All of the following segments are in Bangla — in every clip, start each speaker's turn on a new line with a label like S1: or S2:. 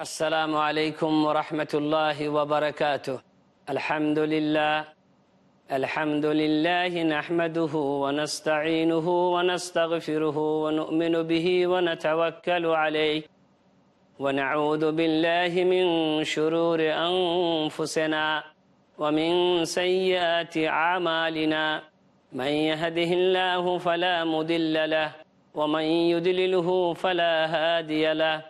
S1: السلام عليكم ورحمة الله وبركاته. الحمد لله. الحمد لله نحمده ونستعينه ونستغفره ونؤمن به ونتوكل عليه. ونعوذ بالله من شرور أنفسنا ومن سيئات أعمالنا. من يهده الله فلا مضل له ومن يدلله فلا هادي له.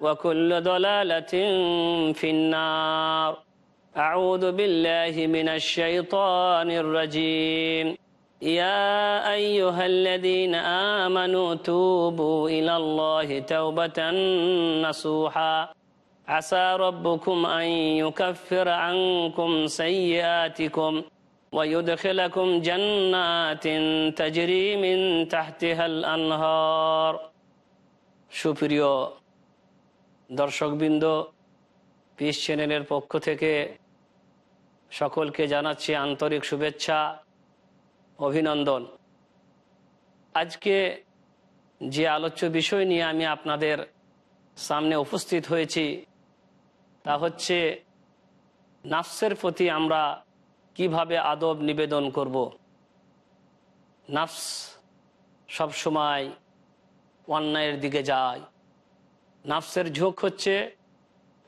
S1: وكل ضلالة في النار. أعوذ بالله من الشيطان الرجيم. يا أيها الذين آمنوا توبوا إلى الله توبة نصوحا. عسى ربكم أن يكفر عنكم سيئاتكم ويدخلكم جنات تجري من تحتها الأنهار. شكرا দর্শকবৃন্দ, পিস চ্যানেলের পক্ষ থেকে সকলকে জানাচ্ছি আন্তরিক শুভেচ্ছা, অভিনন্দন। আজকে যে আলোচ্য বিষয় নিয়ে আমি আপনাদের সামনে উপস্থিত হয়েছি, তা হচ্ছে নাফসের প্রতি আমরা কীভাবে আদব নিবেদন করব। নাফস সবসময় অন্যায়ের দিকে যায়। নাফসের ঝোঁক হচ্ছে,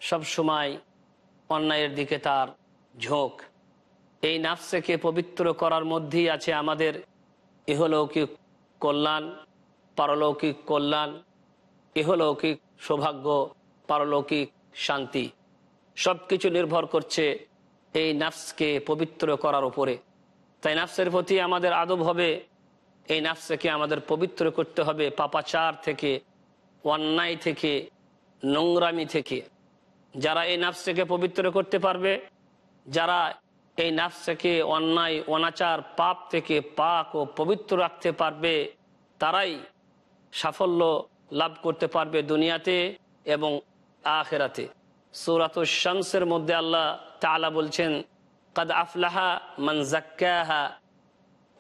S1: সব সময় অন্যায়ের দিকে তার ঝোঁক। এই নাফসেকে পবিত্র করার মধ্যেই আছে আমাদের ইহলৌকিক কল্যাণ, পারলৌকিক কল্যাণ, ইহলৌকিক সৌভাগ্য, পারলৌকিক শান্তি। সব কিছু নির্ভর করছে এই নাফসকে পবিত্র করার উপরে। তাই নাফসের প্রতি আমাদের আদব হবে, এই নাফসকে আমাদের পবিত্র করতে হবে, পাপাচার থেকে অন্যায় থেকে, নোংরামি থেকে। যারা এই নাফসকে পবিত্র করতে পারবে, যারা এই নাফসকে অন্যায়, অনাচার, পাপ থেকে পাক ও পবিত্র রাখতে পারবে, তারাই সাফল্য লাভ করতে পারবে দুনিয়াতে এবং আখেরাতে। সুরাত শামসের মধ্যে আল্লাহ তালা বলছেন, কাদ আফলাহা মান জাক্কাহা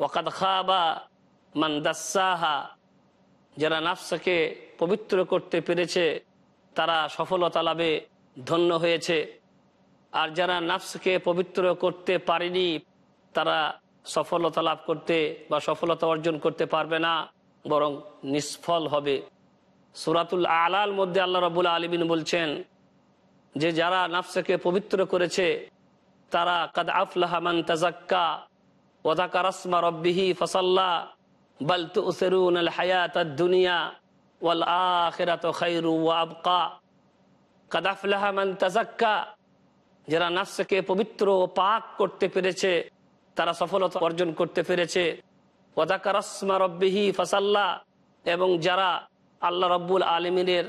S1: ওয়াকাদ খাবা মান দাসাহা যারা নাফসাকে পবিত্র করতে পেরেছে, তারা সফলতা লাভে ধন্য হয়েছে। আর যারা নাফসকে পবিত্র করতে পারেনি, তারা সফলতা লাভ করতে বা সফলতা অর্জন করতে পারবে না, বরং নিষ্ফল হবে। সুরাতুল আলাল মধ্যে আল্লাহ রবুল আলমিন বলছেন, যে যারা নাফসকে পবিত্র করেছে, তারা কাদ আফলাহমান তাজাক্কা ওদাকা রসমা রব্বিহি ফসাল্লা বল তুসরুন আল হায়াত দুনিয়া ওয়াল আখিরাত ওয়া আবকা। কাদ আফলাহমান তাজাক্কা যারা নাফসকে পবিত্র ও পাক করতে পেরেছে, তারা সফলতা অর্জন করতে পেরেছে। ওদাকা রসমা রব্বিহি ফসাল্লা। এবং যারা আল্লাহ রব্বুল আলমিনের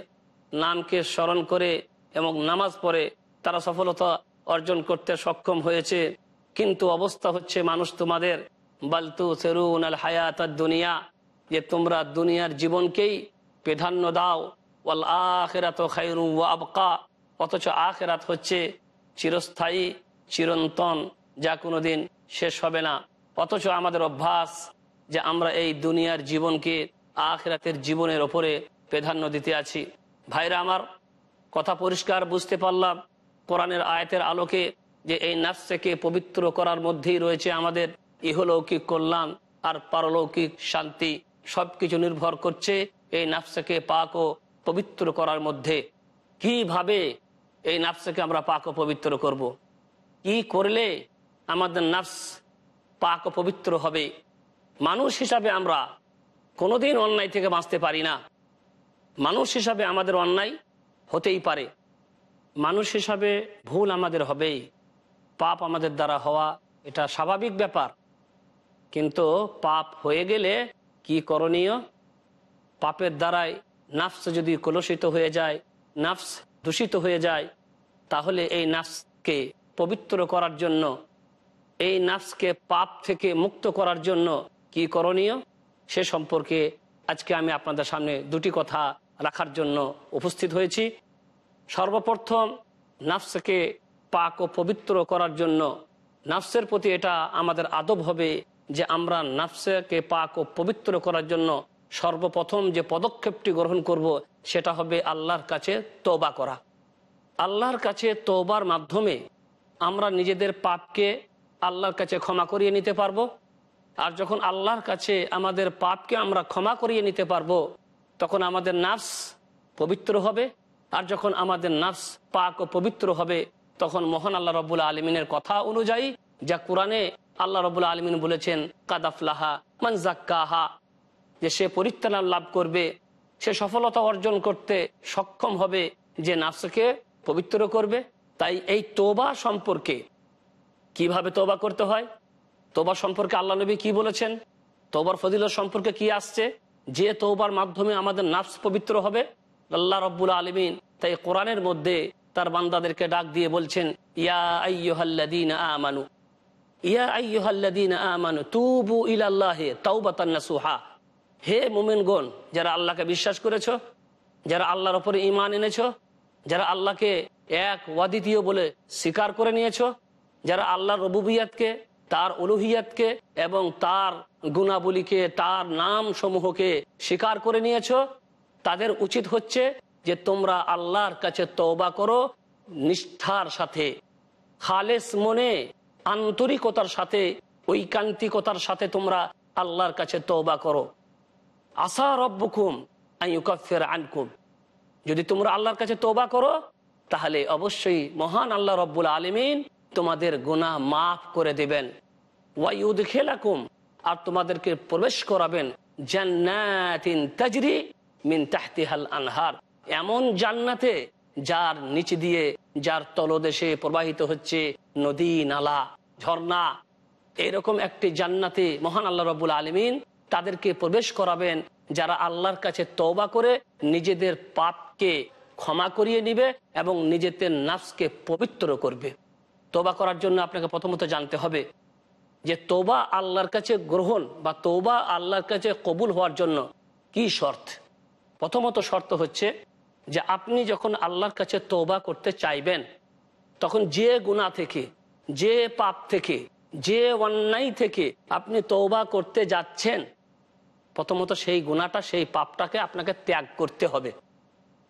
S1: নামকে স্মরণ করে এবং নামাজ পড়ে, তারা সফলতা অর্জন করতে সক্ষম হয়েছে। কিন্তু অবস্থা হচ্ছে মানুষ তোমাদের বালতু সেরুন আল হায়াত দুনিয়া, যে তোমরা দুনিয়ার জীবনকেই প্রাধান্য দাও। ওয়াল আখেরাত খাইরু আবকা, অথচ আখেরাত হচ্ছে চিরস্থায়ী, চিরন্তন, যা কোনোদিন শেষ হবে না। অথচ আমাদের অভ্যাস যে আমরা এই দুনিয়ার জীবনকে আখরাতের জীবনের ওপরে প্রাধান্য দিতে আছি। ভাইরা আমার, কথা পরিষ্কার বুঝতে পারলাম, কোরআনের আয়াতের আলোকে যে এই নাফসকে পবিত্র করার মধ্যেই রয়েছে আমাদের ইহলৌকিক কল্যাণ আর পারলৌকিক শান্তি সব কিছু নির্ভর করছে এই নাফসকে পাক ও পবিত্র করার মধ্যে। কীভাবে এই নাফসকে আমরা পাক ও পবিত্র করব। কি করলে আমাদের নাফস পাক ও পবিত্র হবে? মানুষ হিসাবে আমরা কোনোদিন অন্যায় থেকে বাঁচতে পারি না। মানুষ হিসাবে আমাদের অন্যায় হতেই পারে। মানুষ হিসাবে ভুল আমাদের হবেই। পাপ আমাদের দ্বারা হওয়া এটা স্বাভাবিক ব্যাপার। কিন্তু পাপ হয়ে গেলে কি করণীয়? পাপের দ্বারাই নাফস যদি কলুষিত হয়ে যায়, নাফস দূষিত হয়ে যায়, তাহলে এই নাফসকে পবিত্র করার জন্য, এই নাফসকে পাপ থেকে মুক্ত করার জন্য কি করণীয়? সে সম্পর্কে আজকে আমি আপনাদের সামনে দুটি কথা রাখার জন্য উপস্থিত হয়েছি। সর্বপ্রথম, নাফসকে পাক ও পবিত্র করার জন্য, নাফসের প্রতি এটা আমাদের আদব হবে যে আমরা নাফসকে পাক ও পবিত্র করার জন্য সর্বপ্রথম যে পদক্ষেপটি গ্রহণ করব, সেটা হবে আল্লাহর কাছে তৌবা করা। আল্লাহর কাছে তৌবার মাধ্যমে আমরা নিজেদের পাপকে আল্লাহর কাছে ক্ষমা করিয়ে নিতে পারব। আর যখন আল্লাহর কাছে আমাদের পাপকে আমরা ক্ষমা করিয়ে নিতে পারব, তখন আমাদের নাফস পবিত্র হবে। আর যখন আমাদের নাফস পাক ও পবিত্র হবে, তখন মহান আল্লাহ রবুল্লা আলমিনের কথা অনুযায়ী যা কোরআনে আল্লাহ রবুল্লা আলমিন বলেছেন, কাদাফলাহা মানজাক্কাহা যে সে পরিত্রাণ লাভ করবে, সে সফলতা অর্জন করতে সক্ষম হবে, যে নাফসকে পবিত্র করবে। তাই এই তোবা সম্পর্কে কীভাবে তোবা করতে হয়? তোবা সম্পর্কে আল্লাহ নবী কি বলেছেন? তোবার ফজিল সম্পর্কে কি আসছে? যে তোবার মাধ্যমে আমাদের নাফস পবিত্র হবে, আল্লাহ রব্বুল আলমিন তাই কোরআনের মধ্যে তার বান্দাদেরকে ডাক দিয়ে বলছেন, ইয়া আমানু। হে মুমিনগণ, যারা আল্লাহকে বিশ্বাস করেছ, যারা আল্লাহর ওপরে ইমান এনেছ, যারা আল্লাহকে এক ওয়াদিতীয় বলে স্বীকার করে নিয়েছ, যারা আল্লাহর রবুবিয়াতকে, তার অলুহিয়াতকে এবং তার গুণাবলীকে, তার নাম সমূহকে স্বীকার করে নিয়েছ, তাদের উচিত হচ্ছে যে তোমরা আল্লাহর কাছে তওবা করো নিষ্ঠার সাথে। খালেস মনে আন্তরিকতার সাথে, ঐকান্তিকতার সাথে তোমরা আল্লাহর কাছে তওবা করো। আসা রব্বুকুম আইকাফের আনকুম। যদি তোমরা আল্লাহর কাছে তোবা করো, তাহলে অবশ্যই মহান আল্লাহ রব্বুল আলমিন তোমাদের গুনাহ মাফ করে দেবেন। ওয়াইউদ খেলাকুম আর তোমাদেরকে প্রবেশ করাবেন জান্নাতিন মিন তাহতিহাল আনহার। এমন জান্নাতে যার নিচে দিয়ে যার তলদেশে প্রবাহিত হচ্ছে নদী, নালা, ঝর্ণা, এরকম একটি জান্নাতে মহান আল্লাহ রব্বুল আলমিন তাদেরকে প্রবেশ করাবেন, যারা আল্লাহর কাছে তওবা করে নিজেদের পাপকে ক্ষমা করিয়ে নিবে এবং নিজেদের নাফসকে পবিত্র করবে। তোবা করার জন্য আপনাকে প্রথমত জানতে হবে যে তোবা আল্লাহর কাছে গ্রহণ বা তোবা আল্লাহর কাছে কবুল হওয়ার জন্য কি শর্ত? প্রথমত শর্ত হচ্ছে যে আপনি যখন আল্লাহর কাছে তোবা করতে চাইবেন, তখন যে গুণা থেকে, যে পাপ থেকে, যে অন্যায় থেকে আপনি তৌবা করতে যাচ্ছেন, প্রথমত সেই গুণাটা সেই পাপটাকে আপনাকে ত্যাগ করতে হবে।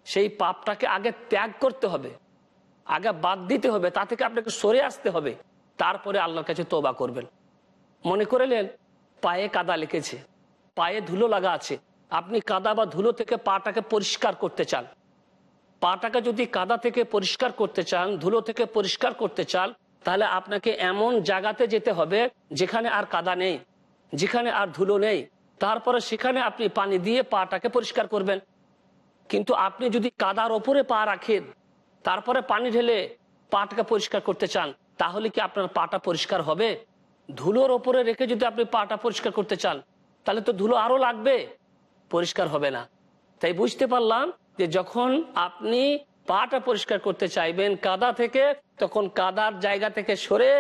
S1: সেই পাপটাকে আগে ত্যাগ করতে হবে। আগে বাদ দিতে হবে, তা থেকে আপনাকে সরে আসতে হবে। তারপরে আল্লাহর কাছে তোবা করবেন। মনে করলেন পায়ে কাদা লেগেছে, পায়ে ধুলো লাগা আছে। আপনি কাদা বা ধুলো থেকে পাটাকে পরিষ্কার করতে চান। পাটাকে যদি কাদা থেকে পরিষ্কার করতে চান, ধুলো থেকে পরিষ্কার করতে চান, তাহলে আপনাকে এমন জায়গাতে যেতে হবে যেখানে আর কাদা নেই, যেখানে আর ধুলো নেই। তারপরে সেখানে আপনি পানি দিয়ে পাটাকে পরিষ্কার করবেন। কিন্তু আপনি যদি কাদার ওপরে পা রাখেন, তারপরে পানি ঢেলে পাটাকে পরিষ্কার করতে চান, তাহলে কি আপনার পাটা পরিষ্কার হবে? ধুলোর ওপরে রেখে যদি আপনি পাটা পরিষ্কার করতে চান, তাহলে তো ধুলো আরও লাগবে, পরিষ্কার হবে না। তাই বুঝতে পারলাম? যে যখন আপনি পাটা পরিষ্কার করতে চাইবেন কাদা থেকে, তখন কাদার জায়গা থেকে সরে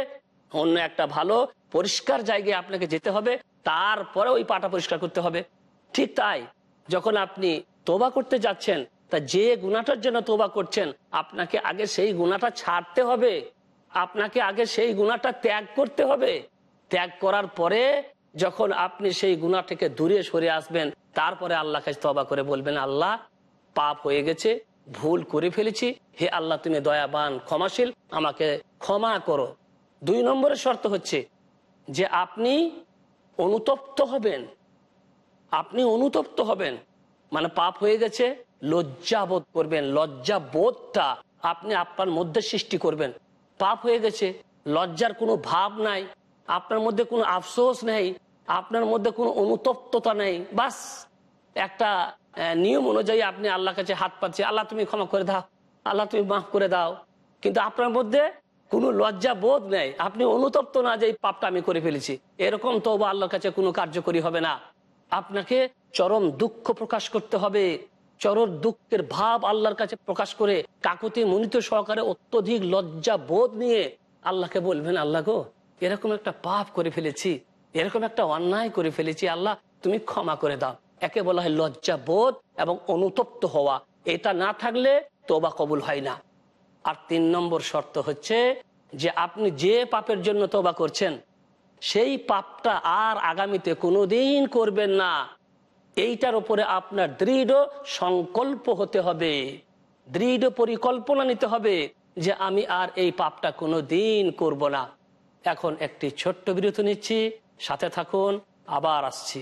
S1: অন্য একটা ভালো পরিষ্কার জায়গায় আপনাকে যেতে হবে তারপরে ওই পাটা পরিষ্কার করতে হবে। ঠিক তাই, যখন আপনি তোবা করতে যাচ্ছেন, তা যে গুণাটার জন্য তোবা করছেন, আপনাকে আগে সেই গুণাটা ছাড়তে হবে। আপনাকে আগে সেই গুণাটা ত্যাগ করতে হবে। ত্যাগ করার পরে যখন আপনি সেই গুণা থেকে দূরে সরে আসবেন, তারপরে আল্লাহ কাছে তবা করে বলবেন, আল্লাহ পাপ হয়ে গেছে, ভুল করে ফেলেছি। হে আল্লাহ, তুমি দয়াবান, ক্ষমাশীল, আমাকে ক্ষমা করো। দুই নম্বরের শর্ত হচ্ছে যে আপনি অনুতপ্ত হবেন। আপনি অনুতপ্ত হবেন। মানে পাপ হয়ে গেছে, লজ্জা বোধ করবেন। লজ্জা বোধটা আপনি আপনার মধ্যে সৃষ্টি করবেন। পাপ হয়ে গেছে, লজ্জার কোনো ভাব নাই, আপনার মধ্যে কোনো আফসোস নেই, আপনার মধ্যে কোনো অনুতপ্ততা নেই। বাস, একটা নিয়ম অনুযায়ী আপনি আল্লাহ কাছে হাত পাচ্ছে আল্লাহ, তুমি ক্ষমা করে দাও। আল্লাহ, তুমি মাফ করে দাও। কিন্তু আপনার মধ্যে কোনো লজ্জা বোধ নেই। আপনি অনুতপ্ত না যে এই পাপটা আমি করে ফেলেছি। এরকম তো আল্লাহর কাছে কোনো কার্যকরী হবে না। আপনাকে চরম দুঃখ প্রকাশ করতে হবে। চরম দুঃখের ভাব আল্লাহর কাছে প্রকাশ করে কাকুতি মনিত সহকারে অত্যধিক লজ্জা বোধ নিয়ে আল্লাহকে বলবেন, আল্লাহ গো, এরকম একটা পাপ করে ফেলেছি। এরকম একটা অন্যায় করে ফেলেছি। আল্লাহ, তুমি ক্ষমা করে দাও। একে বলা হয় লজ্জা বোধ এবং অনুতপ্ত হওয়া। এটা না থাকলে তোবা কবুল হয় না। আর তিন নম্বর শর্ত হচ্ছে যে আপনি যে পাপের জন্য তোবা করছেন, সেই পাপটা আর আগামীতে কোনোদিন করবেন না। এইটার উপরে আপনার দৃঢ় সংকল্প হতে হবে। দৃঢ় পরিকল্পনা নিতে হবে যে আমি আর এই পাপটা কোনো দিন করব না। এখন একটি ছোট্ট বিরতি নিচ্ছি, সাথে থাকুন, আবার আসছি।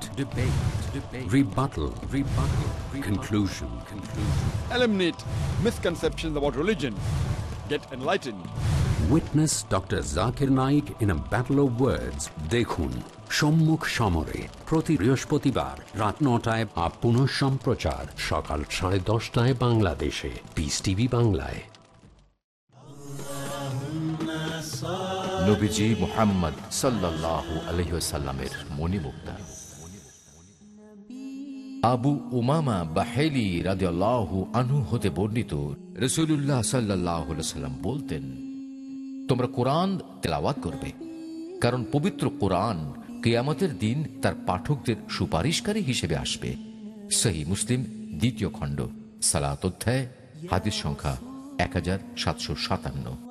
S2: Debate. Debate. Rebuttal. Rebuttal. Conclusion. Conclusion.
S3: eliminate misconceptions about religion. Get enlightened.
S2: Witness Dr. Zakir Naik in a battle of words. দেখুন সম্মুখ সমরে প্রতি বৃহস্পতিবার রাত নটায় আপ পুনঃ সম্প্রচার সকাল সাড়ে দশটায় বাংলাদেশে পিস টিভি বাংলায়
S4: নবীজি মোহাম্মদ সাল্লাল্লাহু আলহিসাল্লামের মণিমুক্তা আবু উমামা বাহেলি রাদিয়াল্লাহু আনহু হতে বর্ণিত রসুল্লাহ সাল্লাহ সাল্লাম বলতেন, তোমরা কোরআন তেলাওয়াত করবে, কারণ পবিত্র কোরআন কেয়ামতের দিন তার পাঠকদের সুপারিশকারী হিসেবে আসবে। সহি মুসলিম, দ্বিতীয় খণ্ড, সালাত অধ্যায়, হাদিস সংখ্যা এক হাজার সাতশো সাতান্ন।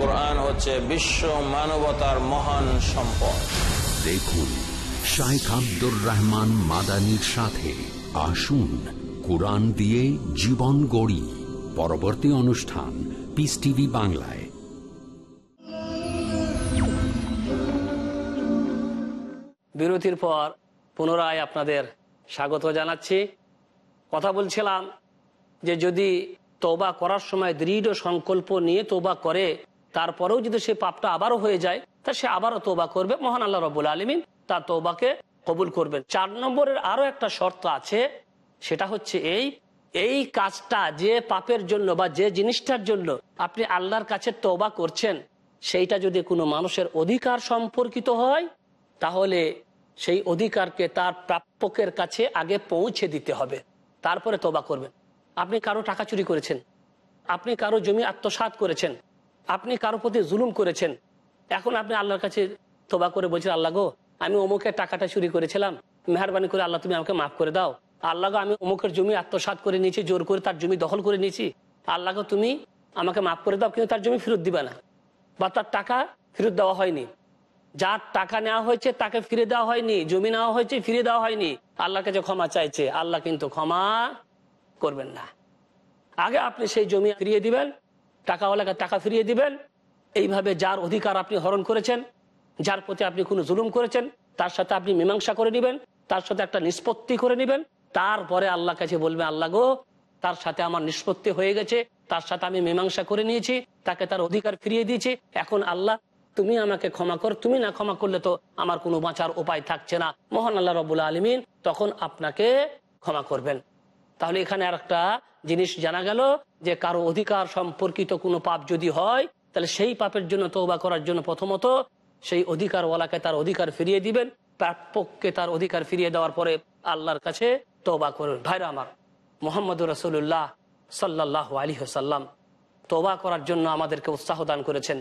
S5: কোরআন হচ্ছে বিশ্ব মানবতার মহান সম্পদ।
S2: দেখুন শাইখ আব্দুর রহমান মাদানির সাথে আসুন কোরআন দিয়ে জীবন গড়ি। পরবর্তী অনুষ্ঠান পিস টিভি বাংলায়।
S1: বিরতির পর পুনরায় আপনাদের স্বাগত জানাচ্ছি। কথা বলছিলাম যে যদি তোবা করার সময় দৃঢ় সংকল্প নিয়ে তোবা করে তারপরেও যদি সে পাপটা আবারও হয়ে যায়, তা সে আবারও তোবা করবে। মহান আল্লাহ রবুল আলমিন তার তোবাকে কবুল করবেন। চার নম্বরের আরও একটা শর্ত আছে, সেটা হচ্ছে এই এই কাজটা যে পাপের জন্য বা যে জিনিসটার জন্য আপনি আল্লাহর কাছে তোবা করছেন, সেইটা যদি কোনো মানুষের অধিকার সম্পর্কিত হয়, তাহলে সেই অধিকারকে তার প্রাপকের কাছে আগে পৌঁছে দিতে হবে। তারপরে তোবা করবেন। আপনি কারও টাকা চুরি করেছেন, আপনি কারও জমি আত্মসাৎ করেছেন আপনি কারও প্রতি জুলুম করেছেন। এখন আপনি আল্লাহর কাছে তোবা করে বলছেন, আল্লাহ গো, আমি অমুকের টাকাটা চুরি করেছিলাম। মেহরবানি করে আল্লাহ তুমি আমাকে মাফ করে দাও। আল্লাহ গো, আমি অমুকের জমি আত্মসাৎ করে নিয়েছি, জোর করে তার জমি দখল করে নিয়েছি। আল্লাহ গো, তুমি আমাকে মাফ করে দাও, কিন্তু তার জমি ফেরত দিবে না বা তার টাকা ফেরত দেওয়া হয়নি। যার টাকা নেওয়া হয়েছে, তাকে ফিরে দেওয়া হয়নি। জমি নেওয়া হয়েছে, ফিরে দেওয়া হয়নি। আল্লাহর কাছে ক্ষমা চাইছে। আল্লাহ কিন্তু ক্ষমা করবেন না। আগে আপনি সেই জমি ফিরিয়ে দিবেন টাকাওয়ালাকে টাকা ফিরিয়ে দিবেন। এইভাবে যার অধিকার আপনি হরণ করেছেন, যার প্রতি আপনি কোনো জুলুম করেছেন, তার সাথে আপনি মীমাংসা করে নেবেন, তার সাথে একটা নিষ্পত্তি করে নেবেন। তারপরে আল্লাহ কাছে বলবে, আল্লাহ গো, তার সাথে আমার নিষ্পত্তি হয়ে গেছে, তার সাথে আমি মীমাংসা করে নিয়েছি, তাকে তার অধিকার ফিরিয়ে দিয়েছি। এখন আল্লাহ, তুমি আমাকে ক্ষমা কর, তুমি না ক্ষমা করলে তো আমার কোনো বাঁচার উপায় থাকছে না। মহান আল্লাহ রবুল্লা আলমিন তখন আপনাকে ক্ষমা করবেন। তাহলে এখানে আর একটা জিনিস জানা গেল যে কারও অধিকার সম্পর্কিত কোনো পাপ যদি হয়, তাহলে সেই পাপের জন্য তৌবা করার জন্য প্রথমত সেই অধিকারওয়ালাকে তার অধিকার ফিরিয়ে দিবেন, প্রাপককে তার অধিকার ফিরিয়ে দেওয়ার পরে আল্লাহর কাছে তৌবা করবেন। ভাইরা আমার, মোহাম্মদ রসুল্লাহ সাল্লাহ আলী সাল্লাম তৌবা করার জন্য আমাদেরকে উৎসাহ দান করেছেন।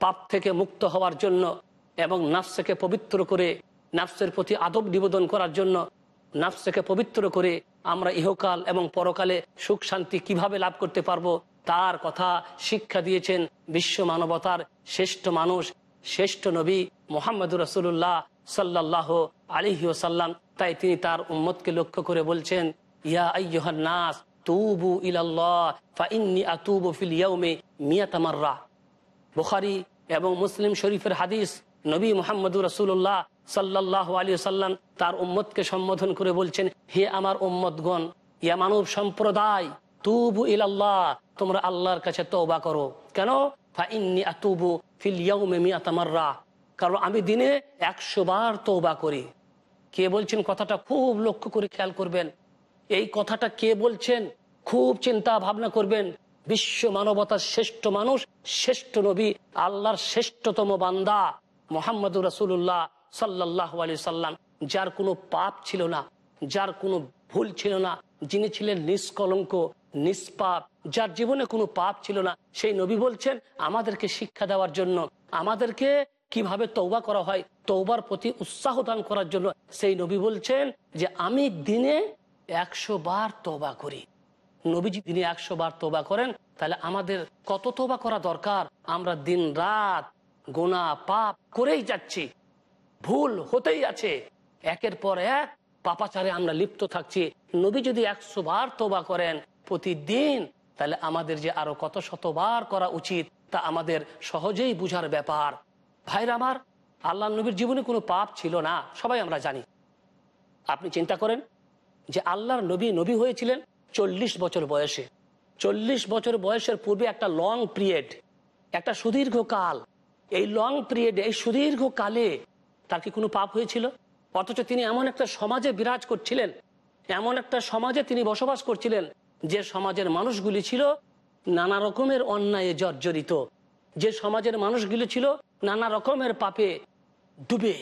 S1: পাপ থেকে মুক্ত হওয়ার জন্য এবং নাফসকে পবিত্র করে, নাফসের প্রতি আদব নিবেদন করার জন্য, নাফসকে পবিত্র করে আমরা ইহকাল এবং পরকালে সুখ শান্তি কীভাবে লাভ করতে পারব? তার কথা শিক্ষা দিয়েছেন বিশ্ব মানবতার শ্রেষ্ঠ মানুষ, শ্রেষ্ঠ নবী মোহাম্মদুর রসুল্লাহ সাল্লাহ আলিহি ওসাল্লাম তাই তিনি তার উম্মতকে লক্ষ্য করে বলছেন, ইয়া আইয়ুহান নাস, তুবু ইলাল্লাহ, ফা ইন্নী আতুবু ফিল ইয়াউমি মিয়াতামাররা। বুখারি এবং মুসলিম শরীফের হাদিস নবী মোহাম্মদুর রসুল্লাহ সাল্লাহ আলী সাল্লাম তার উম্মতকে সম্বোধন করে বলছেন, হে আমার উম্মতগণ, ইয়া মানব সম্প্রদায়, তুবু ইলাল্লাহ, তোমরা আল্লাহর কাছে তওবা করো। কেন? কারণ আমি দিনে একশো বার তওবা করি। কে বলছেন কথাটা খুব লক্ষ্য করে খেয়াল করবেন। এই কথাটা কে বলছেন? খুব চিন্তা ভাবনা করবেন। বিশ্ব মানবতার শ্রেষ্ঠ মানুষ, শ্রেষ্ঠ নবী, আল্লাহর শ্রেষ্ঠতম বান্দা। মোহাম্মদুর রাসুল্লাহ সাল্লাহ আলি সাল্লাম, যার কোনো পাপ ছিল না, যার কোনো ভুল ছিল না, যিনি ছিলেন নিষ্কলঙ্ক, নিষ্পাপ, যার জীবনে কোনো পাপ ছিল না, সেই নবী বলছেন, আমাদেরকে শিক্ষা দেওয়ার জন্য, আমাদেরকে কীভাবে তৌবা করা হয় তৌবার প্রতি উৎসাহ দান করার জন্য, সেই নবী বলছেন যে, আমি দিনে একশো বার তৌবা করি। নবীজি দিনে একশো বার তোবা করেন, তাহলে আমাদের কত তোবা করা দরকার? আমরা দিন রাত গোনা পাপ করেই যাচ্ছি। ভুল হতেই আছে। একের পর এক পাপাচারে আমরা লিপ্ত থাকছি। নবী যদি একশো বার তোবা করেন প্রতিদিন, তাহলে আমাদের যে আরও কত শতবার করা উচিত, তা আমাদের সহজেই বুঝার ব্যাপার। ভাইর আমার, আল্লাহ নবীর জীবনে কোনো পাপ ছিল না, সবাই আমরা জানি। আপনি চিন্তা করেন যে আল্লাহর নবী নবী হয়েছিলেন চল্লিশ বছর বয়সে। চল্লিশ বছর বয়সের পূর্বে একটা লং পিরিয়ড একটা সুদীর্ঘ কাল এই লং পিরিয়ড এই সুদীর্ঘ কালে তার কি কোনো পাপ হয়েছিল? অথচ তিনি এমন একটা সমাজে বিরাজ করছিলেন, এমন একটা সমাজে তিনি বসবাস করছিলেন, যে সমাজের মানুষগুলি ছিল নানা রকমের অন্যায়ে জর্জরিত। যে সমাজের মানুষগুলি ছিল নানা রকমের পাপে ডুবে।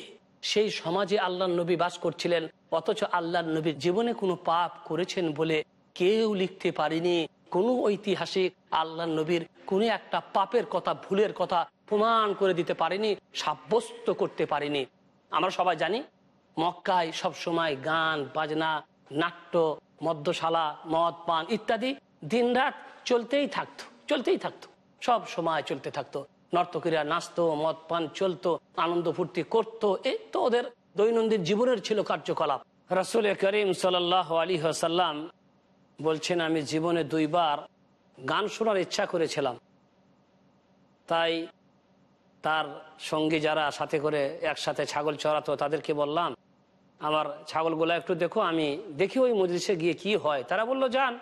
S1: সেই সমাজে আল্লাহ নবী বাস করছিলেন, অথচ আল্লাহ নবীর জীবনে কোনো পাপ করেছেন বলে কেউ লিখতে পারেনি। কোনো ঐতিহাসিক আল্লাহ নবীর কোনো একটা পাপের কথা, ভুলের কথা প্রমাণ করে দিতে পারেনি, সাব্যস্ত করতে পারেনি। আমরা সবাই জানি, মক্কায় সব সময় গান, বাজনা, নাট্য, মদ্যশালা মদ পান ইত্যাদি দিনরাত চলতেই থাকতো চলতেই থাকতো সব সময় চলতে থাকতো। নর্তকীরা নাচতো মদ পান চলতো, আনন্দ ফুর্তি করতো, এই তো ওদের দৈনন্দিন জীবনের ছিল কার্যকলাপ। রসুল করিম সাল আলী সাল্লাম বলছেন, আমি জীবনে দুইবার গান শোনার ইচ্ছা করেছিলাম। তাই তার সঙ্গী যারা সাথে করে একসাথে ছাগল চড়াতো, তাদেরকে বললাম, আমার ছাগলগুলো একটু দেখো, আমি দেখি ওই মজলিসে গিয়ে কি হয়। তারা বলল, যান।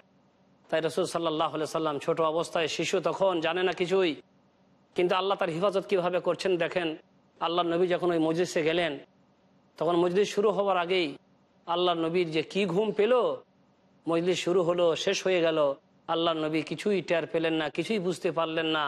S1: তাই রসুল সাল্লাহ সাল্লাম ছোট অবস্থায় শিশু তখন জানে না কিছুই। কিন্তু আল্লাহ তার হিফাজত কীভাবে করছেন দেখেন আল্লাহ নবী যখন ওই মজলিসে গেলেন, তখন মজলিস শুরু হওয়ার আগেই আল্লাহ নবীর যে কি ঘুম পেল, মজলিস শুরু হলো, শেষ হয়ে গেল। আল্লাহ নবী কিছুই টের পেলেন না, কিছুই বুঝতে পারলেন না।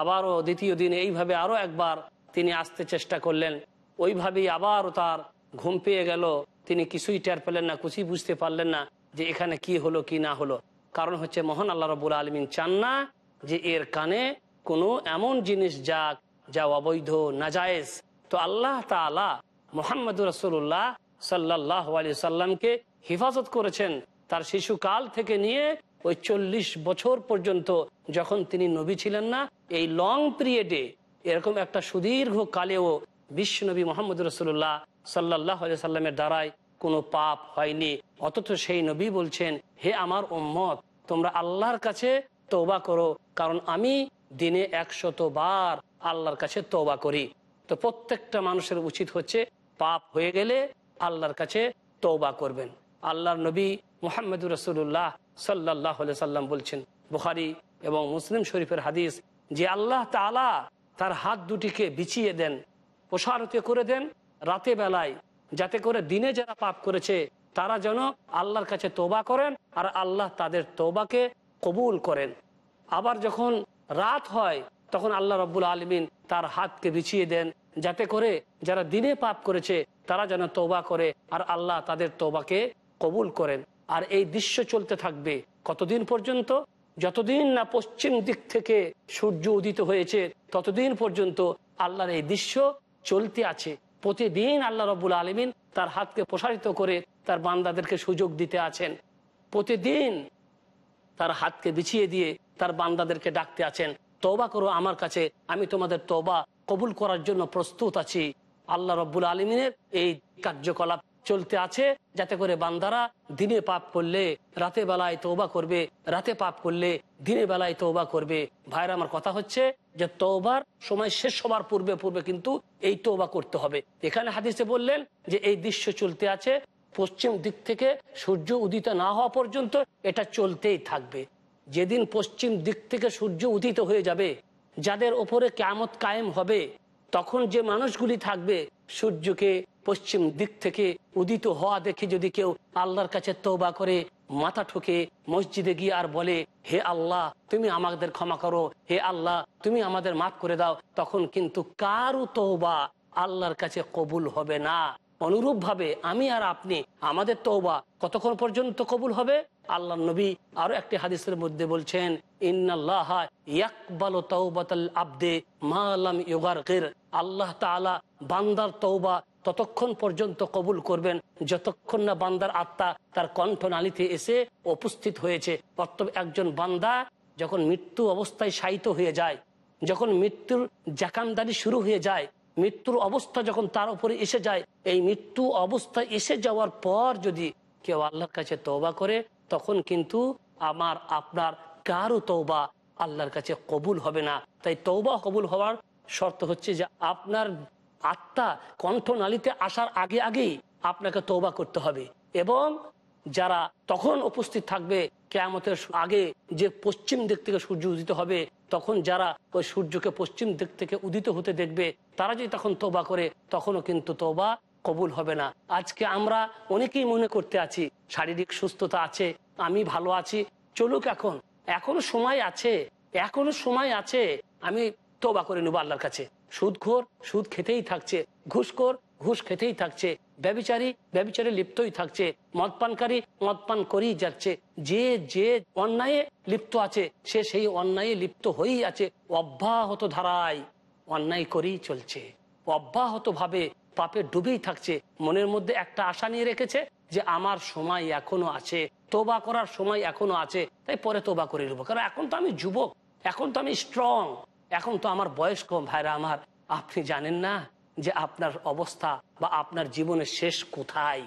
S1: আবারও দ্বিতীয় দিন এইভাবে আরও একবার তিনি আসতে চেষ্টা করলেন। ওইভাবেই আবারও তার ঘুম পেয়ে গেল। তিনি কিছুই টের পেলেন না, কিছুই বুঝতে পারলেন না যে এখানে কি হলো, কি না হলো। কারণ হচ্ছে মহান আল্লাহ রবুল আলমিন চান না যে এর কানে কোনো এমন জিনিস যাক যা অবৈধ, নাজায়েজ। তো আল্লাহ তালা মোহাম্মদ রসুল্লাহ সাল্লাহ আলি সাল্লামকে হেফাজত করেছেন। তার শিশুকাল থেকে নিয়ে ওই চল্লিশ বছর পর্যন্ত যখন তিনি নবী ছিলেন না, এই লং পিরিয়ডে এরকম একটা সুদীর্ঘ কালেও বিশ্বনবী মোহাম্মদ রসুল্লাহ সাল্লাহ সাল্লামের দ্বারাই কোনো পাপ হয়নি। অথচ সেই নবী বলছেন, হে আমার উম্মত, তোমরা আল্লাহর কাছে তৌবা করো, কারণ আমি দিনে একশত বার আল্লাহর কাছে তৌবা করি। তো প্রত্যেকটা মানুষের উচিত হচ্ছে পাপ হয়ে গেলে আল্লাহর কাছে তৌবা করবেন। আল্লাহর নবী মোহাম্মদুর রসুল্লাহ সাল্লাহ সাল্লাম বলছেন, বুখারি এবং মুসলিম শরীফের হাদিস যে আল্লাহ তালা তার হাত দুটিকে বিছিয়ে দেন প্রসারিত করে দেন রাতে বেলায়, যাতে করে দিনে যারা পাপ করেছে তারা যেন আল্লাহর কাছে তোবা করেন আর আল্লাহ তাদের তোবাকে কবুল করেন। আবার যখন রাত হয়, তখন আল্লাহ রব্বুল আলমিন তার হাতকে বিছিয়ে দেন, যাতে করে যারা দিনে পাপ করেছে তারা যেন তোবা করে আর আল্লাহ তাদের তোবাকে কবুল করেন। আর এই দৃশ্য চলতে থাকবে কতদিন পর্যন্ত? যতদিন না পশ্চিম দিক থেকে সূর্য উদিত হয়েছে, ততদিন পর্যন্ত আল্লাহর এই দৃশ্য চলতে আছে। প্রতিদিন আল্লাহ রব্বুল আলমিন তার হাতকে প্রসারিত করে তার বান্দাদেরকে সুযোগ দিতে আছেন। প্রতিদিন তার হাতকে বিছিয়ে দিয়ে তার বান্দাদেরকে ডাকতে আছেন। তৌবা করো আমার কাছে, আমি তোমাদের তৌবা কবুল করার জন্য প্রস্তুত আছি। আল্লাহ রব্বুল আলমিনের এই কার্যকলাপ চলতে আছে। যাতে করে বান্দারা দিনে পাপ করলে রাতে বেলায় তৌবা করবে, রাতে পাপ করলে দিনে বেলায় তৌবা করবে। ভাইরা, আমার কথা হচ্ছে যে তৌবার সময় শেষ হবার পূর্বে পূর্বে কিন্তু এই তৌবা করতে হবে। এখানে হাদিসে বললেন যে এই দৃশ্য চলতে আছে, পশ্চিম দিক থেকে সূর্য উদিত না হওয়া পর্যন্ত এটা চলতেই থাকবে। যেদিন পশ্চিম দিক থেকে সূর্য উদিত হয়ে যাবে, যাদের ওপরে কেমত কায়েম হবে, তখন যে মানুষগুলি থাকবে সূর্যকে পশ্চিম দিক থেকে উদিত হওয়া দেখে যদি কেউ আল্লাহর কাছে তৌবা করে, মাথা ঠুকে মসজিদে গিয়ে আর বলে, হে আল্লাহ, তুমি আমাদের ক্ষমা করো, হে আল্লাহ, তুমি আমাদের মাফ করে দাও, তখন কিন্তু কারু তৌবা আল্লাহর কাছে কবুল হবে না। অনুরূপ ভাবে আমি আর আপনি আমাদের তৌবা কতক্ষণ পর্যন্ত কবুল হবে? আল্লাহ নবী আরও একটি হাদিসের মধ্যে বলছেন আল্লাহ তাআলা বান্দার তৌবা ততক্ষণ পর্যন্ত কবুল করবেন। যতক্ষণ না বান্দার আত্মা তার কণ্ঠনালীতে এসে উপস্থিত হয়েছে। অর্থাৎ একজন বান্দা যখন মৃত্যু অবস্থায় শায়িত হয়ে যায়, যখন মৃত্যুর জাকামদারি শুরু হয়ে যায়, মৃত্যুর অবস্থা যখন তার উপরে এসে যায়, এই মৃত্যু অবস্থায় এসে যাওয়ার পর যদি কেউ আল্লাহর কাছে তৌবা করে, তখন কিন্তু আমার, আপনার কারও তৌবা আল্লাহর কাছে কবুল হবে না। তাই তৌবা কবুল হওয়ার শর্ত হচ্ছে যে আপনার আত্মা কণ্ঠনালীতে আসার আগে আগেই আপনাকে তৌবা করতে হবে। এবং যারা তখন উপস্থিত থাকবে, কেয়ামতের আগে যে পশ্চিম দিক থেকে সূর্য উদিত হবে, তখন যারা ওই সূর্যকে পশ্চিম দিক থেকে উদিত হতে দেখবে, তারা যদি তখন তোবা করে, তখনও কিন্তু তোবা কবুল হবে না। আজকে আমরা অনেকেই মনে করতে আছি, শারীরিক সুস্থতা আছে, আমি ভালো আছি, চলুক এখন। এখনও সময় আছে, এখনও সময় আছে, আমি তোবা করে নেব আল্লাহর কাছে। সুদখোর, সুদ খেতেই থাকছে। ঘুষখোর, ঘুষ খেতেই থাকছে। ব্যবিচারী, ব্যবিচারে লিপ্তই থাকছে। মদ পানকারী মদ পান করেই যাচ্ছে। যে যে অন্যায়ে লিপ্ত আছে, সে সেই অন্যায়ে লিপ্ত হয়েই আছে। অব্যাহত ধারায় অন্যায় করেই চলছে। অব্যাহত ভাবে পাপে ডুবেই থাকছে। মনের মধ্যে একটা আশা নিয়ে রেখেছে যে আমার সময় এখনও আছে। তোবা করার সময় এখনও আছে। তাই পরে তোবা করে নেব। কারণ এখন তো আমি যুবক, এখন তো আমি স্ট্রং এখন তো আমার বয়স কম, ভাইরা আমার। আপনি জানেন না যে আপনার অবস্থা বা আপনার জীবনের শেষ কোথায়?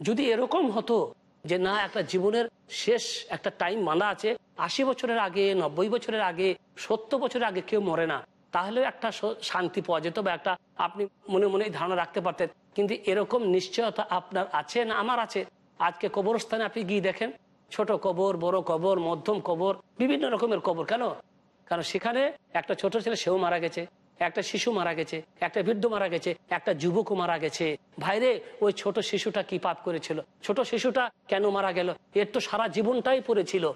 S1: যদি এরকম হতো যে না, একটা জীবনের শেষ একটা টাইম মানা আছে, আশি বছরের আগে, নব্বই বছরের আগে, সত্তর বছরের আগে কেউ মরে না তাহলে একটা শান্তি পাওয়া যেত বা একটা আপনি মনে মনে ধারণা রাখতে পারতেন। কিন্তু এরকম নিশ্চয়তা আপনার আছে না আমার আছে? আজকে কবরস্থানে আপনি গিয়ে দেখেন, ছোট কবর, বড় কবর, মধ্যম কবর, বিভিন্ন রকমের কবর, কেন? কারণ সেখানে একটা ছোট ছেলে সেও মারা গেছে, একটা শিশু মারা গেছে, একটা বৃদ্ধ মারা গেছে, একটা যুবকও মারা গেছে। ভাইরে, ওই ছোট শিশুটা কি পাপ করেছিল? ছোট শিশুটা কেন মারা গেল? এর তো সারা জীবনটাই পড়েছিল।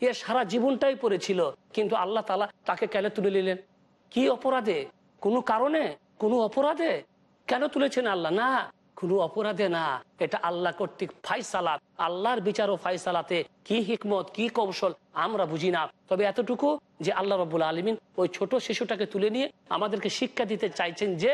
S1: এর সারা জীবনটাই পড়েছিল। কিন্তু আল্লাহ তালা তাকে কেন তুলে নিলেন? কি অপরাধে? কোনো কারণে? কোনো অপরাধে? কেন তুলেছেন আল্লাহ? না কোনো অপরাধে না, এটা আল্লাহ কর্তৃক ফাইসালাত আল্লাহর বিচার ও ফাইসালাতে কি হিকমত, কি কৌশল, আমরা বুঝি না। তবে এতটুকু যে আল্লাহ রবুল আলমিন ওই ছোট শিশুটাকে তুলে নিয়ে আমাদেরকে শিক্ষা দিতে চাইছেন যে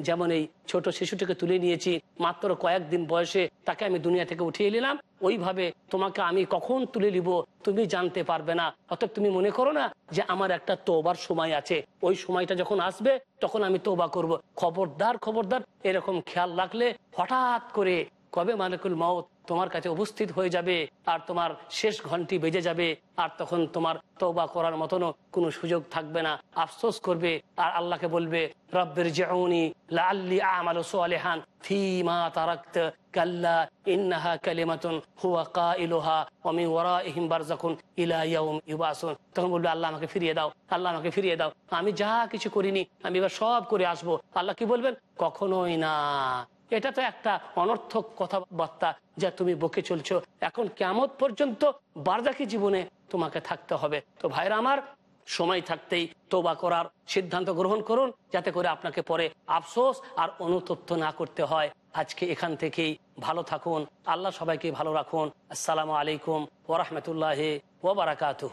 S1: যেমন এই ছোট শিশুটিকে তুলে নিয়েছি, মাত্র কয়েকদিন বয়সে তাকে আমি দুনিয়া থেকে উঠিয়ে নিলাম। ওইভাবে তোমাকে আমি কখন তুলে নিব তুমি জানতে পারবে না। অর্থাৎ তুমি মনে করো না যে আমার একটা তোবার সময় আছে। ওই সময়টা যখন আসবে, তখন আমি তোবা করব। খবরদার খবরদার, এরকম খেয়াল রাখলে হঠাৎ করে কবে মালিকুল মাউত তোমার কাছে উপস্থিত হয়ে যাবে, আর তোমার শেষ ঘন্টি বেজে যাবে, আর তখন তোমার তৌবা করার মতনও কোনো সুযোগ থাকবে না। আফসোস করবে, আর আল্লাহকে বলবে, রব্বের জেউনি লাল্লি আমাল সোয়ালেহান মা তারাক্ত, কাল্লা ইন্নাহা কালিমাতুন হুয়া কা কাইলুহা ওমি ওয়ারাইহিম বারযাকুন ইলা ইয়াউম ইউবাসুন। তখন বলবে, আল্লাহ আমাকে ফিরিয়ে দাও, আল্লাহ আমাকে ফিরিয়ে দাও। আমি যা কিছু করিনি, আমি এবার সব করে আসব। আল্লাহ কি বলবেন? কখনোই না। এটা তো একটা অনর্থক কথাবার্তা যা তুমি বকে চলছো। এখন কেমন পর্যন্ত বারদাকি জীবনে তোমাকে থাকতে হবে। তো ভাইরা আমার, সময় থাকতেই তোবা করার সিদ্ধান্ত গ্রহণ করুন, যাতে করে আপনাকে পরে আফসোস আর অনুতপ্ত না করতে হয়। আজকে এখান থেকেই ভালো থাকুন। আল্লাহ সবাইকে ভালো রাখুন। আসসালামু আলাইকুম ওরহমতুল্লাহ ওবরাকাতুহ